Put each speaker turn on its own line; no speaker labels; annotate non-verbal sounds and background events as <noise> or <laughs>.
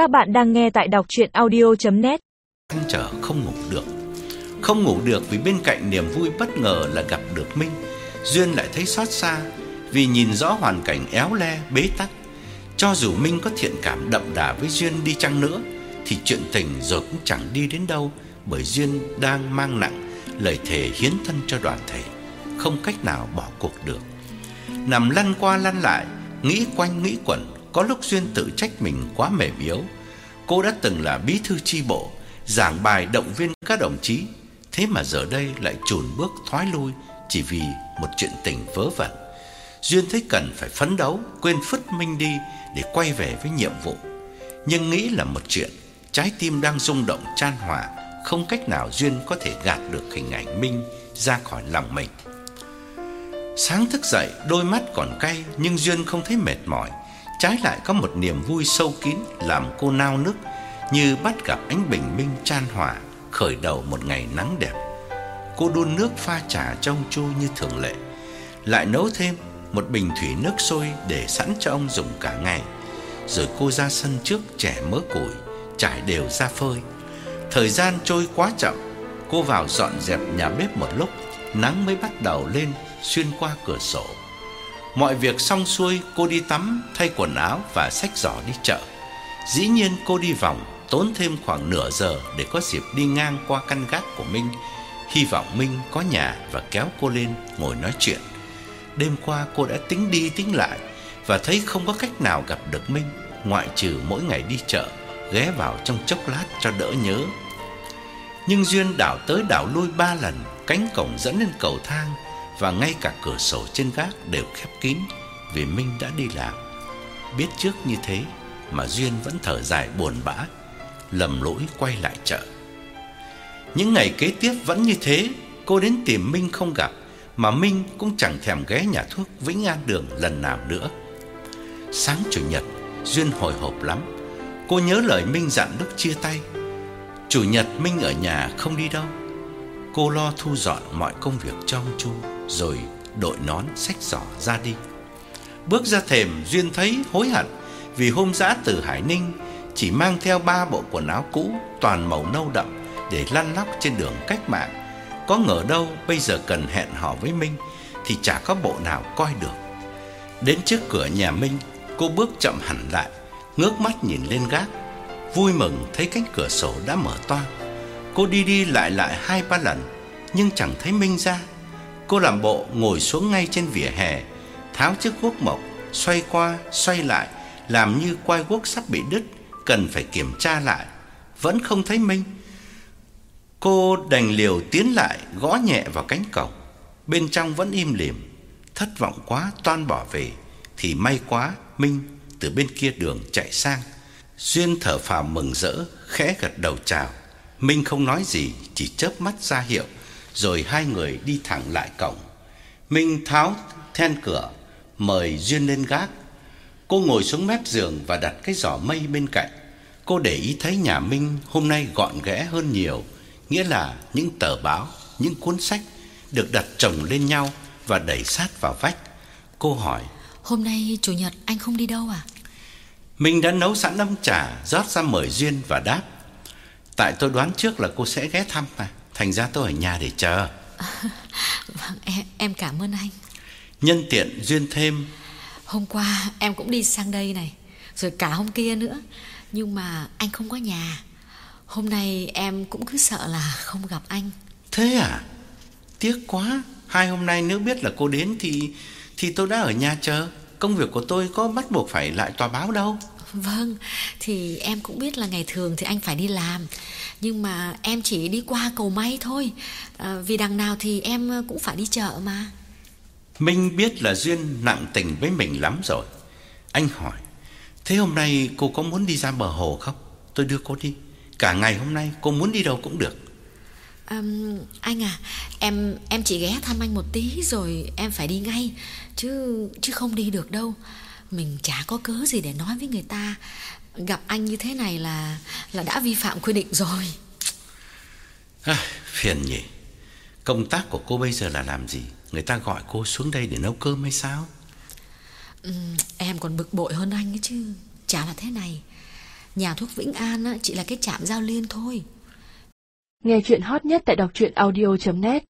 Các bạn đang nghe tại đọc chuyện audio.net
anh chờ không ngủ được. Không ngủ được vì bên cạnh niềm vui bất ngờ là gặp được Minh. Duyên lại thấy xót xa Vì nhìn rõ hoàn cảnh éo le, bế tắc. Cho dù Minh có thiện cảm đậm đà với Duyên đi chăng nữa Thì chuyện tình rồi cũng chẳng đi đến đâu Bởi Duyên đang mang nặng lời thề hiến thân cho đoàn thể. Không cách nào bỏ cuộc được. Nằm lăn qua lăn lại Nghĩ quanh nghĩ quẩn có lúc Duyên tự trách mình quá mềm yếu. Cô đã từng là bí thư chi bộ, Giảng bài động viên các đồng chí. Thế mà giờ đây lại chùn bước thoái lui Chỉ vì một chuyện tình vớ vẩn. Duyên thấy cần phải phấn đấu, Quên phứt Minh đi Để quay về với nhiệm vụ. Nhưng nghĩ là một chuyện, Trái tim đang rung động chan hòa, Không cách nào Duyên có thể gạt được hình ảnh Minh Ra khỏi lòng mình. Sáng thức dậy, đôi mắt còn cay Nhưng Duyên không thấy mệt mỏi. Trái lại có một niềm vui sâu kín Làm cô nao nức Như bắt gặp ánh bình minh chan hòa, Khởi đầu một ngày nắng đẹp. Cô đun nước pha trà trong chu như thường lệ, Lại nấu thêm một bình thủy nước sôi Để sẵn cho ông dùng cả ngày. Rồi cô ra sân trước, trẻ mớ củi, Trải đều ra phơi. Thời gian trôi quá chậm, Cô vào dọn dẹp nhà bếp một lúc, Nắng mới bắt đầu lên xuyên qua cửa sổ. Mọi việc xong xuôi, cô đi tắm, thay quần áo và xách giỏ đi chợ. Dĩ nhiên cô đi vòng, tốn thêm khoảng nửa giờ để có dịp đi ngang qua căn gác của Minh, hy vọng Minh có nhà và kéo cô lên ngồi nói chuyện. Đêm qua cô đã tính đi tính lại và thấy không có cách nào gặp được Minh ngoại trừ mỗi ngày đi chợ, ghé vào trong chốc lát cho đỡ nhớ. Nhưng duyên đảo tới đảo lui ba lần, cánh cổng dẫn lên cầu thang và ngay cả cửa sổ trên gác đều khép kín vì Minh đã đi làm. Biết trước như thế mà Duyên vẫn thở dài buồn bã, lầm lỗi quay lại chợ. Những ngày kế tiếp vẫn như thế, cô đến tìm Minh không gặp, mà Minh cũng chẳng thèm ghé nhà thuốc Vĩnh An Đường lần nào nữa. Sáng chủ nhật, Duyên hồi hộp lắm. Cô nhớ lời Minh dặn lúc chia tay. Chủ nhật Minh ở nhà không đi đâu. Cô lo thu dọn mọi công việc trong Chu rồi đội nón xách giỏ ra đi. Bước ra thềm Duyên thấy hối hận vì hôm dã từ Hải Ninh chỉ mang theo ba bộ quần áo cũ toàn màu nâu đậm để lăn lóc trên đường cách mạng. Có ngờ đâu bây giờ cần hẹn hò với Minh thì chả có bộ nào coi được. Đến trước cửa nhà Minh, cô bước chậm hẳn lại, ngước mắt nhìn lên gác, vui mừng thấy cánh cửa sổ đã mở toang. Cô đi đi lại lại hai ba lần nhưng chẳng thấy Minh ra. Cô làm bộ ngồi xuống ngay trên vỉa hè, tháo chiếc guốc mộc, xoay qua, xoay lại, làm như quai guốc sắp bị đứt, cần phải kiểm tra lại, vẫn không thấy Minh. Cô đành liều tiến lại, gõ nhẹ vào cánh cổng. Bên trong vẫn im lìm, thất vọng quá toan bỏ về thì may quá Minh từ bên kia đường chạy sang. Duyên thở phào mừng rỡ, khẽ gật đầu chào. Minh không nói gì, chỉ chớp mắt ra hiệu rồi hai người đi thẳng lại cổng. Minh tháo then cửa, mời Duyên lên gác. Cô ngồi xuống mép giường và đặt cái giỏ mây bên cạnh. Cô để ý thấy nhà Minh hôm nay gọn ghẽ hơn nhiều, nghĩa là những tờ báo, những cuốn sách được đặt chồng lên nhau và đẩy sát vào vách. Cô hỏi:
"Hôm nay chủ nhật anh không đi đâu à?"
Minh đã nấu sẵn ấm trà, rót ra mời Duyên và đáp: "Tại tôi đoán trước là cô sẽ ghé thăm mà." Thành ra tôi ở nhà để chờ. <laughs>
Vâng em, em cảm ơn anh.
Nhân tiện duyên thêm.
Hôm qua em cũng đi sang đây này Rồi cả hôm kia nữa. Nhưng mà anh không có nhà. Hôm nay em cũng cứ sợ là không gặp anh.
Thế à? Tiếc quá. Hai hôm nay nếu biết là cô đến thì Thì tôi đã ở nhà chờ. Công việc của tôi có bắt buộc phải lại tòa báo đâu
Vâng, thì em cũng biết là ngày thường thì anh phải đi làm. Nhưng mà em chỉ đi qua cầu may thôi. À, Vì đằng nào thì em cũng phải đi chợ mà.
Minh biết là Duyên nặng tình với mình lắm rồi. Anh hỏi Thế hôm nay cô có muốn đi ra bờ hồ không? Tôi đưa cô đi. Cả ngày hôm nay cô muốn đi đâu cũng được.
À, Anh à Em em chỉ ghé thăm anh một tí rồi em phải đi ngay. Chứ chứ không đi được đâu mình chả có cớ gì để nói với người ta. Gặp anh như thế này là là đã vi phạm quy định rồi.
À, phiền nhỉ. Công tác của cô bây giờ là làm gì? Người ta gọi cô xuống đây để nấu cơm hay sao?
Ừ, em còn bực bội hơn anh ấy chứ. Chả là thế này. Nhà thuốc Vĩnh An á, chỉ là cái trạm giao liên thôi.
Nghe chuyện hot nhất tại đọc truyện audio.net